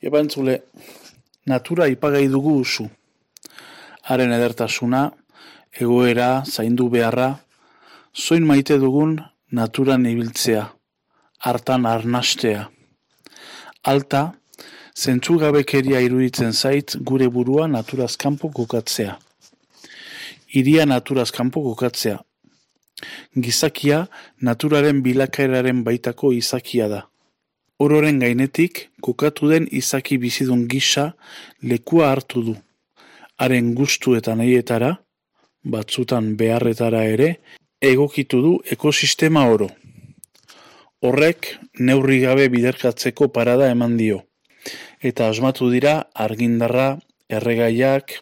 Eba entzule, natura ipagai dugu usu. Haren edertasuna, egoera, zaindu beharra, zoin maite dugun naturan ibiltzea, hartan arnastea. Alta, zentzu gabekeria iruditzen zait gure burua naturaz kanpo kokatzea. Iria naturaz kanpo kokatzea. Gizakia naturaren bilakaeraren baitako izakia da. Ororen gainetik, kokatu den izaki bizidun gisa lekua hartu du. Haren gustu eta nahietara, batzutan beharretara ere, egokitu du ekosistema oro. Horrek neurri gabe biderkatzeko parada eman dio. Eta asmatu dira argindarra, erregaiak,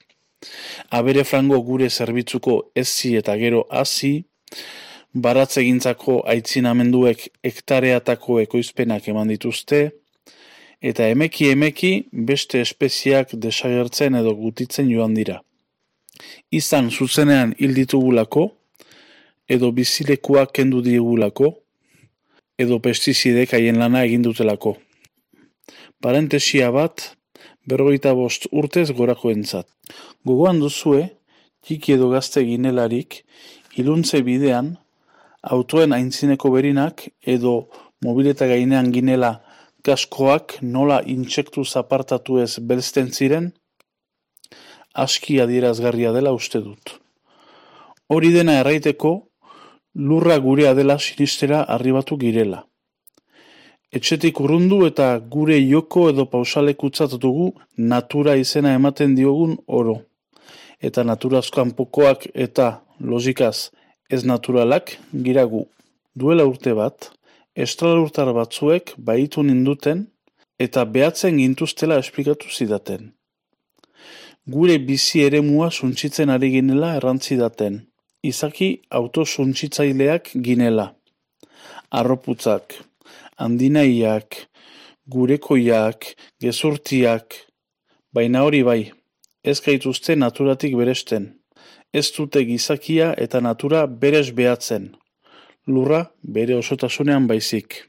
abere frango gure zerbitzuko ezi eta gero hasi, baratzegintzako aitzinamenduek hektareatako ekoizpenak eman dituzte, eta emeki emeki beste espeziak desagertzen edo gutitzen joan dira. Izan zuzenean hil ditugulako, edo bizilekuak kendu digulako, edo pestizidek haien lana egin dutelako. Parentesia bat, berrogeita bost urtez gorako entzat. Gogoan duzue, txiki edo gazte ginelarik, iluntze bidean, autoen aintzineko berinak edo mobileta gainean ginela kaskoak nola intsektu zapartatu ez belzten ziren, aski adierazgarria dela uste dut. Hori dena erraiteko, lurra gurea dela sinistera arribatu girela. Etxetik urrundu eta gure joko edo pausalekutzat dugu natura izena ematen diogun oro. Eta naturazkoan pokoak eta logikaz ez naturalak giragu. Duela urte bat, estralurtar batzuek baitu ninduten eta behatzen gintuztela esplikatu zidaten. Gure bizi ere mua suntzitzen ari ginela errantzi daten. Izaki auto suntzitzaileak ginela. Arroputzak, handinaiak, gurekoiak, gezurtiak, baina hori bai, ez gaituzte naturatik beresten ez dute gizakia eta natura berez behatzen. Lurra bere osotasunean baizik.